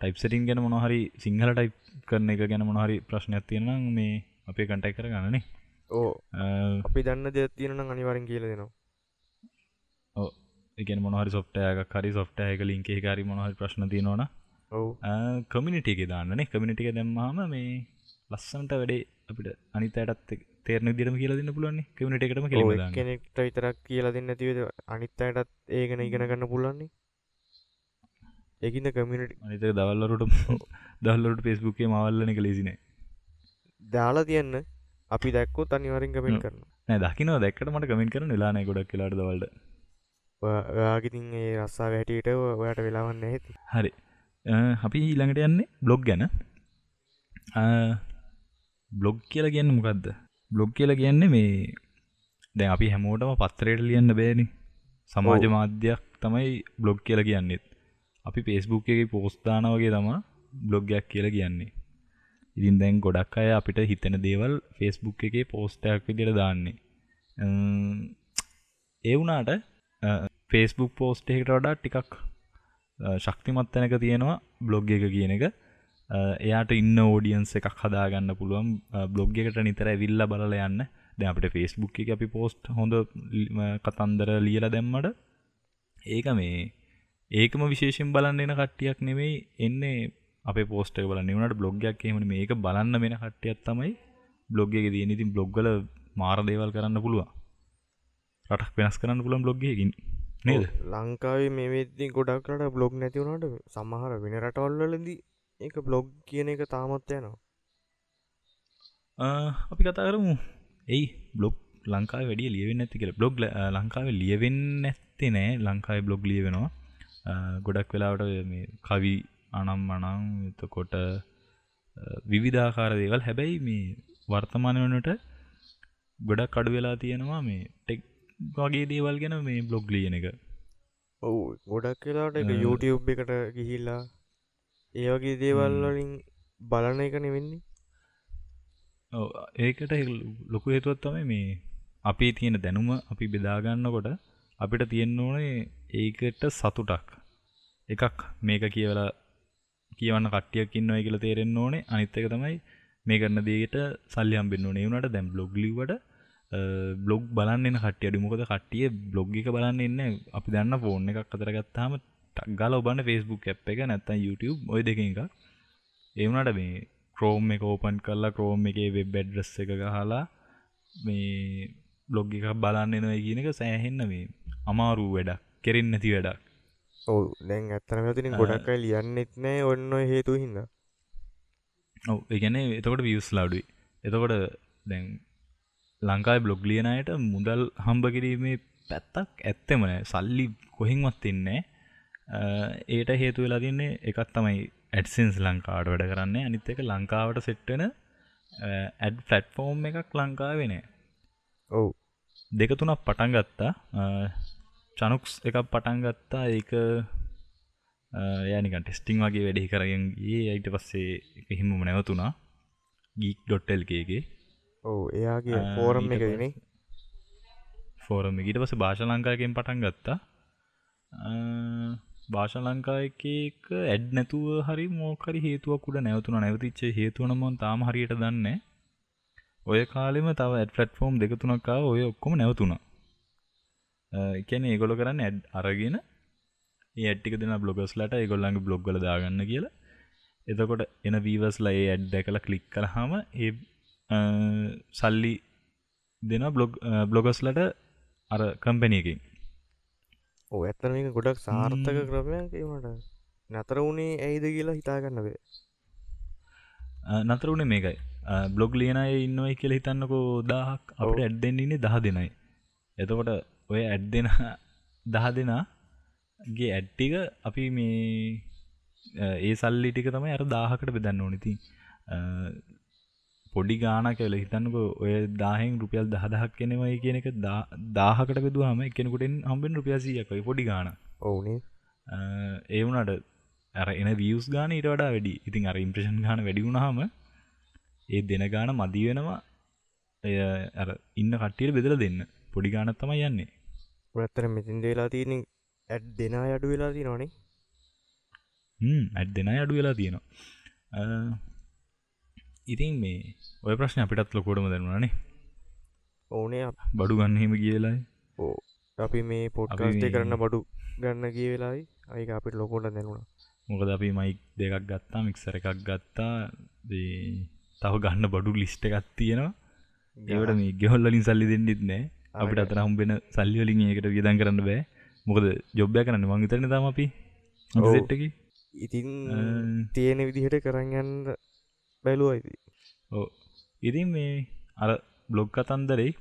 ටයිප්සටින් ගැන මොනහරි සිංහල ටයිප් කරන එක ගැන මොනහරි ප්‍රශ්නයක් තියෙනම් මේ අපේ කටයි කර ගන්නනේ ඕ අපි දන්න දෙයක් තියෙන අනිවරෙන් කියල දෙනවා. ඕ එක මොහරි සොට්ටයක කරි සොට්ටයක ලින්කේ කාරි මොහරි ප්‍රශ්න තියනවන කමිනිටික දාන්නන. කමිනිටික දැම්මාම මේ ලස්සන්ට වැඩේ අපිට අනිතයටත් තේරන දිරම කියල දෙන්න පුළුවන් කමිට එකටම කෙනෙක්ට විතරක් කියලා දෙන්න ඇතිවද අනිත්තයටත් ඒගෙන ඉගෙන ගන්න පුලන්නේ ඒකින්න කමිනිට අනිත දවල්ලරුට දල්ලට පෙස්බුක්ේ මවල්ලන එක ලෙසින දාලා තියන්න අපි දැක්කෝ අනිවරින් කමෙන් කරන දකින දැක්කට මට කමින් කරන ලාන ගොඩක් කියලාට දවල්ට. ඔයාගිතින් ඒ රස්සා වැටියට ඔයට වෙලාවන්න ඇති හරි. අපි ඊළඟට යන්නේ බ්ලොග් ගැන. බ්ලොග් කියල කියන්න මොකක්ද බ්ලොග් කියල කියන්නේ මේ දැන් අපි හැමෝටම පත්තරයට ලියන්න බෑනි. සමාජ මාධ්‍යයක් තමයි බ්ලොග් කියල කියන්නෙත් අපි පේස්බුක් එක පෝස්ථාන වගේ තම බ්ලොග්යක් කියල කියන්නේ ඉතින් දැන් ගොඩක් අය අපිට හිතෙන දේවල් ෆෙස්බුක් එකේ පෝස්ටයක් විදිට දාන්නේ. ඒ වුනාට ෆේස්බුක් පෝස්ට එකට වඩා ටිකක් ශක්තිමත් තැනක තියෙනවා බ්ලොග් එක කියන එක. එයාට ඉන්න ෝඩියන්ස එකක් හදාගන්න පුළුවන් බ්ලොග් එකට නිතර විල්ල බලල යන්න. දැ අපට ෆෙස්බුක් එක අපි පෝස්ට් හොඳ කතන්දර ලියල දැම්මට ඒක මේ ඒකම විශේෂෙන් බලන්න එන කට්ටියක් නෙවෙයි එන්නේ අප පෝස්ට බල නිවනට බ්ලොග්යක් එමන මේක බලන්න මෙෙන කට්ටියත් තමයි බ්ලොග් එක දී ඉතින් බ්ලොග්ගල මාර දේවල් කරන්න පුළුවන්. රටක් වෙනස් කරන්න පුළන් බ්ලොග්ගකින් නේද? ලංකාවේ මේ වෙද්දි ගොඩක්කට බ්ලොග් නැතිවුණට සමහර වෙන රටවල්ලලදී ඒක බ්ලොග් කියන එක තාමත් යනවා. අපි කතා කරමු. එයි බ්ලොග් ලංකා වැඩිය ලියවෙන්න ඇති කියල. බ්ලොග් ලංකාව ලියවෙන්න ඇත්තේ නෑ. ලංකායි බ්ලොග් ලිය වෙනවා ගොඩක් වෙලාවට කවි අනම් මනං එතකොට විවිධාකාර දේවල්. හැබැයි මේ වර්තමානය වනට ගොඩක් කඩු වෙලා තියෙනවා මේ ටෙක් වගේ දේවල් ගැන මේ බ්ලොග් ලියන එක. ඔවු ගොඩක් වෙලාට එක YouTube එකට ගිහිල්ලා. ඒ වගේ දේවල් වලින් බලන එක නෙවෙන්නේ. ඒකට ලොකු හේතුවත් තමයි මේ අපි තියෙන දැනුම අපි බෙදාගන්නකොට අපිට තියෙන්න ඕනේ ඒකට සතුටක්. එකක් මේක කියවලා කියවන්න කට්ටියක් ඉන්නවයි කියලා තේරෙන්න ඕනේ. අනිත් එක තමයි මේ කරන දේට සල්ලි හම්බෙන්න ඕනේ. වුණාට දැන් බ්ලොග් ලිව්වට බ්ලොග් බලන්න කටිය අඩුමොකද කට්ටිය බ්ලොග් එක බලන්න එන්න අපි දන්න ෆෝන් එකක් අතර ගත්තාම ගල ඔබන්න ෆෙස්බුක් ඇ් එක නැත්තන් YouTube ඔය දෙක එක ඒවුණට මේ ක්‍රෝම් එක ඕපන් කරලා ක්‍රෝම් එක වෙබ් බෙඩ්රස් එක ගහලා මේ බ්ලොග් එක බලන්න නොය කියන එක සෑහෙන්න මේ අමාරු වැඩක්. කෙරෙන් නැති වැඩක්. ඔවු. දැන් ඇත්තන තින ගොඩක් අයි ලියන්නෙත් නෑ ඔන්න හේතු හින්ද. ඔව. එකන එතකොට වියස් ලාඩුයි. එතකොට දැන් ලංකායි බ්ලොග් ලියනයට මුදල් හම්බ කිරීමේ පැත්තක් ඇත්තෙමන සල්ලි කොහෙන්වත් එන්නේ ඒට හේතු වෙලා තින්නේ එකත් තමයි ඇඩ්සන්ස් ලංකාට වැඩ කරන්නේ. අනිත් එක ලංකාවට සෙට්ටන ඇඩ් ෆලට්ෆෝර්ම් එකක් ලංකාවෙනෑ ඔවු. දෙක තුනක් පටන් ගත්තා චනුක්ස් එකක් පටන් ගත්තා. ඒක යනික ටෙස්ටිං වගේ වැඩි කරගෙන් ඒ අයිට පස්සේ එක හිමම නැවතුනා ගීක් ඩොට්ටල්කේගේ ඔවු එයාගේ ෆෝරම් ඊට එක නේ. ෆෝරම ඊට පස භාෂ ලංකායකෙන් පටන් ගත්තා. භාෂ ලංකා එක එක ඇඩ් නැතුව හරි මෝකරි හේතුවක් උඩ නැවතුන නැවතිච්ච හේතුවනමොන් තාම හරියට දන්න ඔය කාලෙම තව ඇඩ් ෆලට්ෆෝම් දෙක තුනක්කා ඔය ඔක්කොම නැවතුනා එකන ඒගොල කරන්න ඇඩ් අරගෙන ඒ ඇට්ටික දෙන බ්ලොගස්ලට ඒගොල්ලන්ගේ බ්ලොග්ගල දාගන්න කියලා. එතකොට එන වීවස්ලා ඒ ඇඩ් දැකල කලික් කරහම ඒ සල්ලි දෙන බ්ලොග් බ්ලොගස්ලට අර කම්පැනියකින් ඕ ඇත්තන මේක ගොඩක් සාර්ථක ම්ම්. ක්‍රමයක් ඒවට නතර වුණේ ඇයිද කියලා හිතාගන්න වේ නතර වුණේ මේකයි. බ්ලොග් ලියනය ඉන්නවයි කියල හිතන්නකෝ දාහක් අපට ඔව්. ඇඩ්දෙන්න්නේ දහ දෙනයි. එතකොට ඔය ඇඩ් දෙෙන දහ දෙනාගේ ඇඩ්ටික අපි මේ ඒ සල්ලි ටික තමයි අර දාහකට බෙදන්න ඕනිති පොඩි ගාන කියල හිතන්නක ඔය දාහෙන් රුපියල් දහදහක් කෙනෙවයි කියන එක දාහකට බෙදුවහම එකෙනෙකුටෙන් හම්බෙන් රුපියසියකයි පොඩි ගාන ඔවුනේ ඒ වුණට ඇර එන වියස් ගාන ඉට වඩා වැඩි. ඉතින් අර ඉම්ප්‍රෂන් ගාන වැඩි වුණහම ඒ දෙන ගාන මදි වෙනවා. අර ඉන්න කට්ටියට බෙදල දෙන්න. පොඩි ගානත් තමයි යන්නේ ගොඩත්තර මෙතින් දේලා තියෙන ඇඩ් දෙනා අඩු වෙලා ති නොනේ ඇඩ් දෙන අඩු වෙලා තියෙනවා. ඉතින් මේ ඔය ප්‍රශ්න අපිටත් ලොකොටම දෙන්නනේ ඕනේ බඩු ගන්නහෙම කියලායි ඕ අපි මේ පොට්කාස්ටේ කරන්න බඩු ගන්න කිය වෙලායි අයික අපිට ලොකොට දැනුණ. මොකද අපි මයික් දෙකක් ගත්තා මික්සර එකක් ගත්තා. තව ගන්න බඩු ලිස්ට එකත් තියෙනවා. ඒවට මේ ගෙහොල්ලින් සල්ලි දෙන්නෙත් නෑ අපිට අතර හම්බෙන සල්ලිවලින් ඒකට වියදන් කරන්න බෑ. මොකද ජොබ්බය කරන්න. මංගතරන තම අපි. සෙට්ටකි ඉතින් තියෙන විදිහට කරගන්න බැලුවයිති ඕ ඉතින්. මේ අර බ්ලොග් කතන්දරේ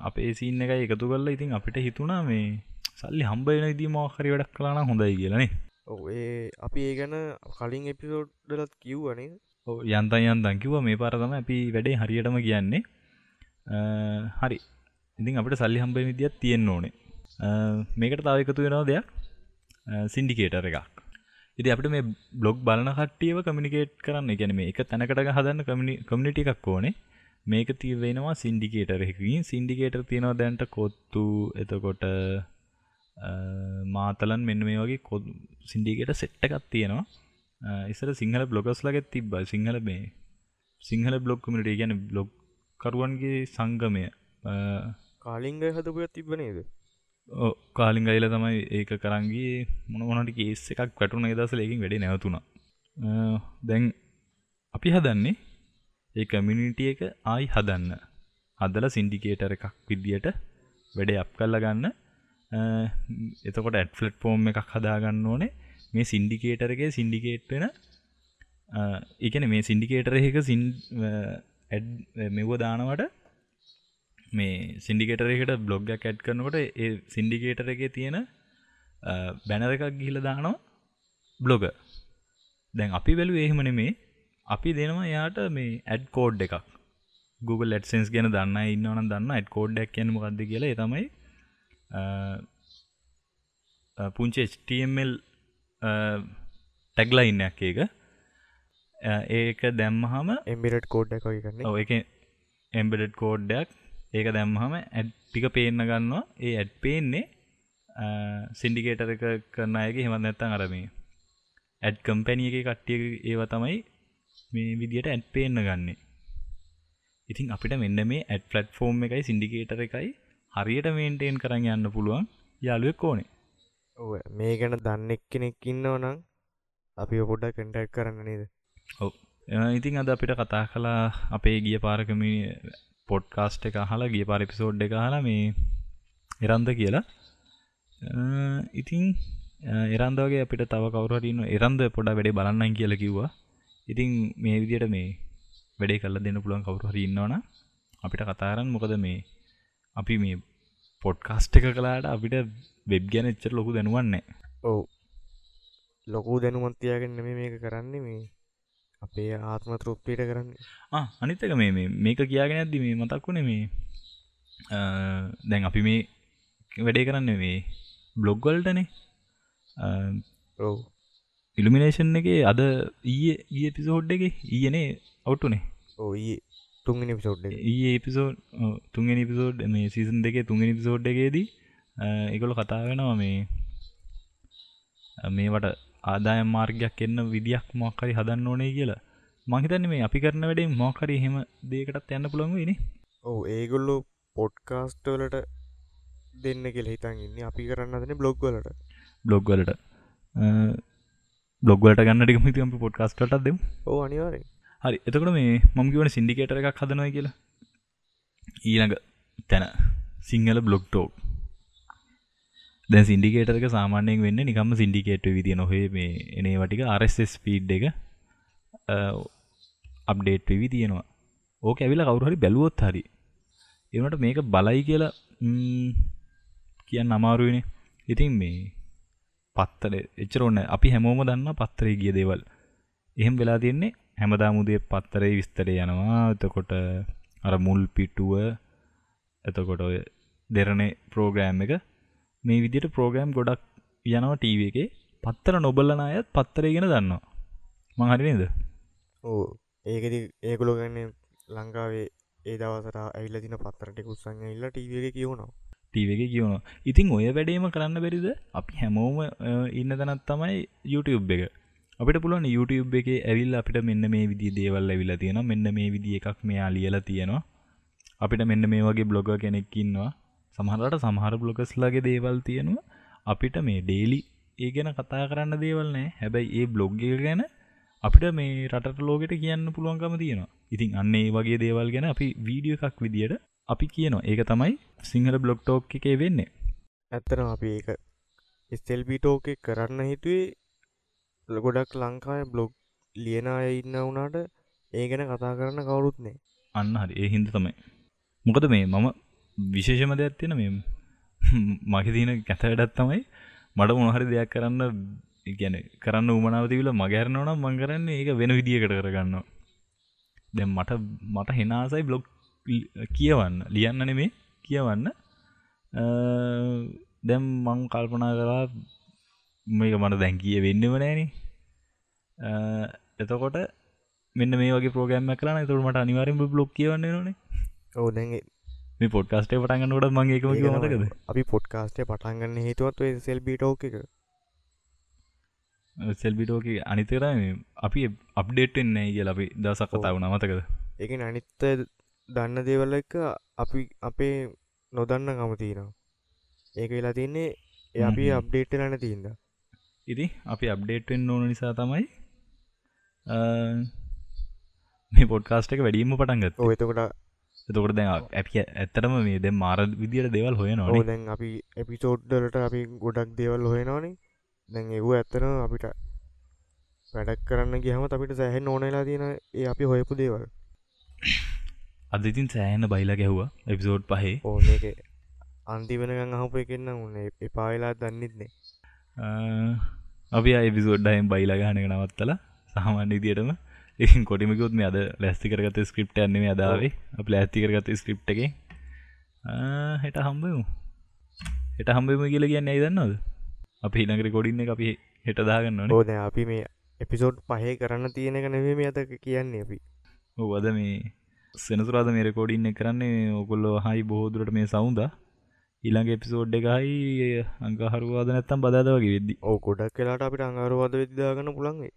අපේ සින්න එක එකතු කල්ල ඉතින් අපිට හිතුනා මේ සල්ලි හම්බයන ඉදී මෝහරි වැඩක් කලාන හොඳයි කියලනේ ඔඒ අපි ඒ ගැන කලින් එපිසෝඩ්ඩලත් කිව්වනේ යන්තන් යන්තන් කිව මේ පාරතම අපි වැඩේ හරියටම කියන්නේ හරි. ඉතින් අපට සල්ලි හම්බ විදිියත් තියෙන්න්න ඕනේ. අ, මේකට තාව එකතු වෙනවා දෙයක්? සින්ඩිකේටර එකක්. ඉති අපට මේ බ්ලොග් බලන කට්ටියව කමිනිකේට් කරන්න ගැන මේ එක තැනකට හදන්න කමිනිිටි එකක් ඕනේ. මේක තිවෙනවා සින්ඩිකේටර එකකින්. සින්ඩිකේටර් තියෙනවා දැන්ට කොත්තු එතකොට අ, මාතලන් මෙන්න මේ වගේ කො සින්ඩිකට සෙට්ට එකක් තියෙනවා. අ, ඉස්සර සිංහල බ්ලොගස් ලගෙත් තිබ්බ. සිංහල මේ සිංහල බ්ලොග් කමිට ගැන බ්ලොග් කරුවන්ගේ සංගමය. කාලිංග හදපුයක් තිබනේද කාලින් අයිල තමයි ඒක කරන්ගේ මොන මොනට කේස් එකක් වැටුන දසල එකින් වැඩි නැවතුනා අ, දැන් අපි හදන්නේ ඒ කමිනිිටිය එක ආයි හදන්න. හදල සින්ඩිකේටර එකක් විදියට වැඩේ අප් කල්ල ගන්න. එතකොට ඇඩ් ෆලට් ෆෝර්ම් එකක් හදාගන්න ඕනේ. මේ සින්ඩිකේටරගේ සින්ඩිකේට්වෙන එකන මේ සින්ඩිකේටර එක සින් ඇඩ් මෙව දානවට මේ සින්ඩිකේටරකට බ්ලොග්ගයක් ඇඩ් කරනකොට ඒ සින්ඩිකේටර එක තියෙන බැනර එකක් ගිහිල දානවා බ්ලොග දැන් අපි වැලු එහෙමන මේ අපි දෙනවා යාට මේ ඇඩ් කෝඩ් එකක්. Google ඇඩසන්ස් ගැන දන්න ඉන්නවන දන්න ඇඩ් කෝඩ්ඩක් කියනම ගද කියලා. ඒ තමයි අ, අ, පුංචි HTML ටැග්ලා ඉන්නක් ඒක අ, ඒක දැම්මහම එම්බිරට් කෝඩ් එක කරන්නේ. ඔව එක එම්බඩඩ් කෝඩ්ඩයක් ඒක දැම්හම ඇඩ් ටික පේන්න ගන්නවා. ඒ ඇඩ් පේන්නේ සින්ඩිකේටර එක කරන අයගේ හෙමත් නැත්තන් අරමේ ඇඩ් කම්පැනිය එක කට්ටිය ඒව තමයි මේ විදියට ඇඩ් පේන්න ගන්නේ. ඉතින් අපිට මෙන්න මේ ඇඩ් ෆලට් ෆෝර්ම් එකයි සින්ඩිකේටර එකයි හරියට මේන්ටේන් කරන්න යන්න පුළුවන් යාලුවෙක් ඕනේ. මේ ගැන දන්නෙක් කෙනෙක් ඉන්නව නම් අපි පොඩ්ඩක් කටක් කරන්න නේද ඔව්. ඉතින් අද අපිට කතා කලා අපේ ගිය පාරකම පොඩ්කාස්ට් එක අහලා ගිය පාර එපිසෝඩ් එක හලා මේ එරන්ද කියලා. ඉතින් එරන්දගේ අපිට තව කවරටන්න එරන්ද පොඩ වැඩේ බලන්නයි කියල කිව්වා. ඉතින් මේ විදියට මේ වැඩේ කල්ල දෙන්න පුළුවන් කවුරු හරි ඉන්නවන අපිට කතාරන්න මොකද මේ අපි මේ පොඩ්කාස්ට් එක කලාට අපිට වෙබ් ගැන එච්චර ලොකු දැනුවන්නේ ඔව්. ලොකු දැනුමත්තියාගෙන නෙම මේක කරන්නේ මේ අපේ ආත්ම තෘප්තියට කරන්න. අනිත්තක මේ මේක කියාගෙන ඇද්දි මේ මතක්වුණ මේ දැන් අපි මේ වැඩේ කරන්න මේ බ්ලොග්වල්ටනේ ඔව්. ඉල්ිමිනේෂන් එක අද ඊය ඒ පිසෝඩ් එක ඊයනේ අවට්ටුනේ ඔයි තුන්ගෙන පිසෝඩ් ඒ එපිසෝඩ් තුන්ගෙන පිසෝඩ් මේ සීසන් දෙකේ තුන්ගෙන පිසෝඩ් එකේදී එකකොල කතා වෙනවා මේ මේවට ආදාය මාර්ගයක් එන්න විදික් මොක්කරි හදන්න ඕනේ කියලා. මහිතන්න මේ අපි කරන වැඩේ මොකරි හෙම දේකටත් යන්න පුළොන්ග න. ඔව ඒගොල්ලු පොඩ්කාස්ටවලට දෙන්න කෙල් හිතන් ඉන්න. අපි කරන්න දන බ්ලොග්වලට බ්ලොග්වලට බ්ලොග්වලට ගන්නට මිතිම පොඩ්කාස්ටට දෙම්. ඕ අනිවාරෙන් හරි එතකට මේ මම කිවන සිින්ඩිකේටර එකක් හදනයි කියලා. ඊළඟ තැන සිංහල බ්ලොග්ටෝක් දැ සිින්ඩිකේටරක සාමානයෙන් වෙන්න නිකම්ම සිින්ඩිකේට් විදිිය නොහේ මේ එනේ වටික RSS පීඩ් එක අප්ඩේට් වෙවි තියෙනවා ඕක ඇවිල කවුරහරි බැලුවොත් හරි. එනට මේක බලයි කියලා කියන්න අමාරුවනේ ඉතින් මේ පත්තර එච්චරෝන්න අපි හැමෝම දන්න පත්තරේ ගිය දේවල්. එහෙම වෙලා තියෙන්නේ හැමදාමුදේ පත්තරේ විස්තරය යනවා. එතකොට අර මුල් පිටුව එතකොට ඔය දෙරනේ ප්‍රෝග්‍රෑම් එක මේ විදිට ප්‍රෝග්‍රෑම් ගොඩක් යනවා ටීව එක. පත්තර නොබල්ලන අයත් පත්තරය ගෙන දන්නවා. මහරිනද ඕ ඒකති ඒකුලො ගන්න ලංකාවේ ඒ දවසට ඇල්ල දින පත්තරට උත්සං ඉල්ල ටීව එක කියවනවා. ටීව එක කියවනවා. ඉතින් ඔය වැඩේම කරන්න බැරිද? අපි හැමෝම ඉන්න තැනත් තමයි YouTube එක. අපිට පුළුවන් YouTube එක ඇවිල් අපිට මෙන්න මේ විදි දේවල් ඇවිලා තියෙන මෙන්න මේ විදි එකක් මෙයා ලියලා තියෙනවා. අපිට මෙන්න මේ වගේ බ්ලොග කෙනෙක්කින්නවා සමහරට සමහර බ්ලොගස්ලගේ දේවල් තියෙනවා. අපිට මේ ඩේලි ඒ ගැන කතා කරන්න දේවල් නෑ හැබැයි ඒ බ්ලොග් එක ගැන අපිට මේ රට ලෝකට කියන්න පුළුවන්කම තියෙනවා. ඉතින් අන්න වගේ දේවල් ගැන අපි වීඩියෝ එකක් විදියට අපි කියනවා. ඒක තමයි සිංහල බ්ලොග්ටෝක් එකේ වෙන්නේ. ඇත්තන අපි ඒක ස්තෙල්බිටෝක කරන්න හිතුවේ ගොඩක් ලංකාය බ්ලොග් ලියන අය ඉන්න වුනාට ඒ ගැන කතා කරන්න කවුරුත් නෑ අන්න හරි. ඒ හින්ද තමයි. මොකද මේ මම විශේෂම දෙයක් තියෙන මේ මගේ තියන කැතවැඩත් තමයි මට මොහරි දෙයක් කරන්න ගැන කරන්න උමනාවතිවිල මගැරනවන මංකරන්න ඒක වෙන විදිියකට කරගන්න දැ මට මට හෙනාසයි බ්ලොග් කියවන්න ලියන්න නෙමේ කියවන්න. දැම් මං කල්පනා කරා මේක මට දැන්කිය වෙන්නම නෑන. එතකොට මෙන්න මේ වගේ ප්‍රෝගෑම කරන තුරමට අනිවාරෙන් බ්ලොග් කියවන්න නේ ඕ දැ මේ පොඩ්කාස්ටේ පටන්ගන්නට මගේ එකම මතකද? අපි පොඩ්කාස්ටේ පටන්ගන්න හේතුවත් සෙල්බිටෝක එක. සෙල්බිටෝක අනිතර අපි අප්ඩේට් එන්නේ කිය අපි දසක් කතා වුණ. මතකද? එක අනිත්ත දන්න දේවල්ල එක අපි අපේ නොදන්න ගමතිනවා ඒක වෙලා තින්නේ අපි අප්ඩේට් ලන තිීන්ද ඉති අපි අප්ඩේට්ෙන් ඕන නිසා තමයි මේ පොඩ්කාස්ට එක වැඩීම පටන්ගත් එතකොට එතකොට දැන් ඇපිය ඇත්තටම මේ දෙ මාර විදියට දේවල් හොය නො දැන් අපි එපිසෝඩ්ඩලට අපි ගොඩක් දේවල් හොයනවානේ. දැන් එව් ඇත්තන අපිට වැඩක් කරන්න ගහම අපිට සෑහෙන් ඕනලා තියෙන ඒ අපි හොයපු දේවල්. අද ඉතින් සෑහන බයිලා ගැහ්වා එපිසෝඩ් පහේ. ඕන එක අන්ති වෙනගං අහපු එකන්න උන්න එපාවෙලා දන්නෙත්නේ අපි අයිපිසෝඩ්ඩයිම් බයිලා ගහනක නවත්තල සාමාන්‍ය ඉදියටම ඉන් කොටිමකුත් මේ අද ලැස්ති කරගත ස්ක්‍රප්ට ඇන්නේ අදාවේ අප ලැස්ති කරගත ස්ක්‍රප් එක. හෙට හම්බමු හෙට හම්බම කියල කියන්න දන්නවද? අපි හිනකර කොඩින්න අපි හෙට දාගන්න ඕද අපි මේ එපිසෝඩ් පහේ කරන්න තියෙනක නෙවේ මේ අතක කියන්නේ අපි. ඔවද මේ සෙනසුරාද මේ රකෝඩින්න කරන්නේ ඔකොල්ලො හයි බෝදුරට මේ සවුන්ද ඊළඟ එපිසෝඩ් එකයි අංකහරුවාද නැත්තම් බදාදවගේ වෙද්දි. ඕ කොඩක් කලාට අපිට අංගරුවාද වෙද්දාගන්න පුළන්ගේ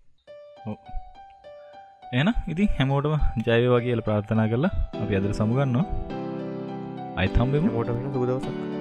එන ඉති හැමෝටම ජයවා කියල ප්‍රාර්ථනා කරලා අපි අදර සමුගන්නවා. අයිතම්බෙම මෝට වෙන සුදවසක්